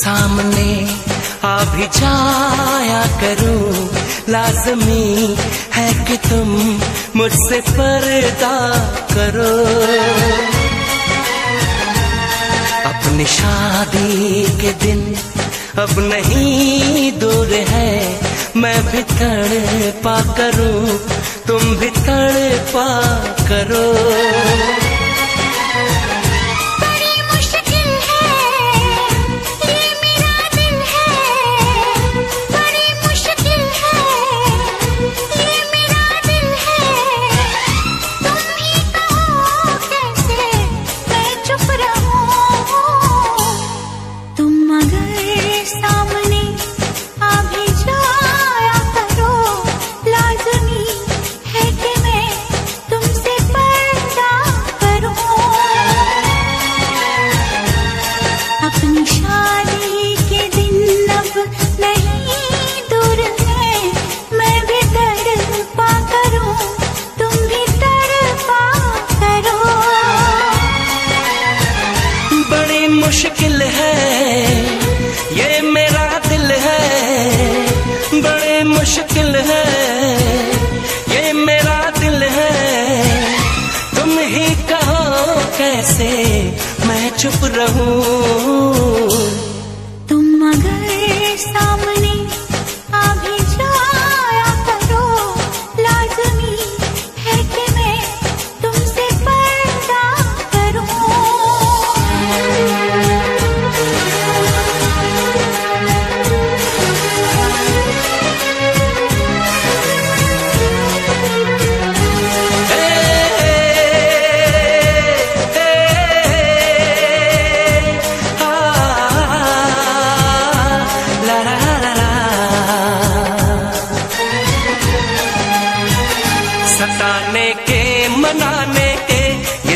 सामने जाया लाजमी है कि तुम मुझसे पर्दा करो। के दिन अब नहीं दूर है। मैं भी तड़ पा करूँ, तुम भी तड़ पा करो। मुश्किल है, ये मेरा दिल है, बड़े मुश्किल है, ये मेरा दिल है। तुम ही कहो कैसे मैं चुप रहूँ?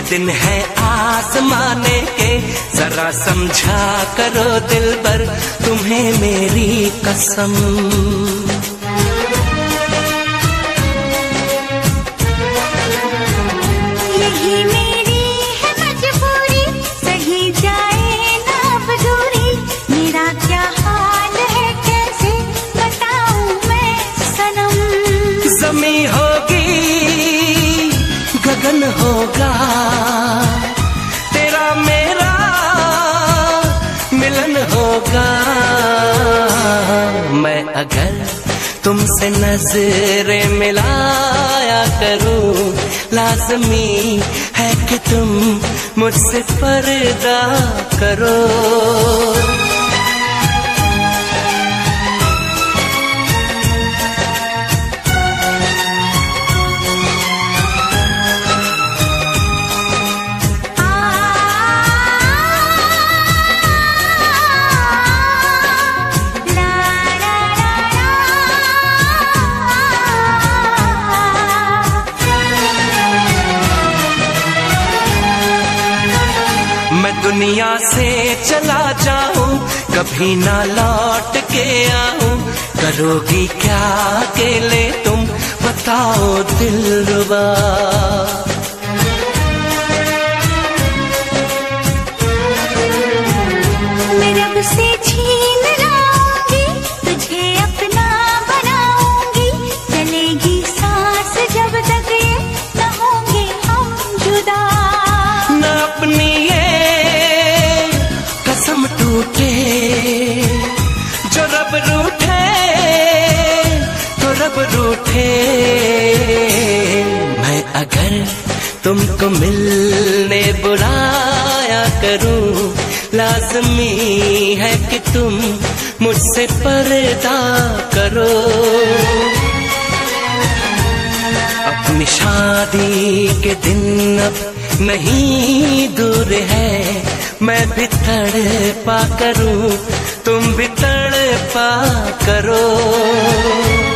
दिन है आसमाने के जरा समझा करो दिल पर तुम्हें मेरी कसम। होगा। मैं अगर तुमसे नज़र मिलाया करूँ लाजमी है कि तुम मुझसे पर्दा करो। दुनिया से चला जाऊँ कभी ना लौट के आऊँ। करोगी क्या अकेले तुम? बताओ दिल रुबा। रब से छीन लाऊँगी तुझे अपना बनाऊँगी। चलेगी सांस जब तक ये न होंगे हम जुदा। न अपनी टूटे जो रब रूठे तो रब रूठे। मैं अगर तुमको मिलने बुलाया करूँ, लाजमी है कि तुम मुझसे पर्दा करो। अपनी शादी के दिन अब नहीं दूर है मैं भी तड़पा करूँ तुम भी तड़ पा करो।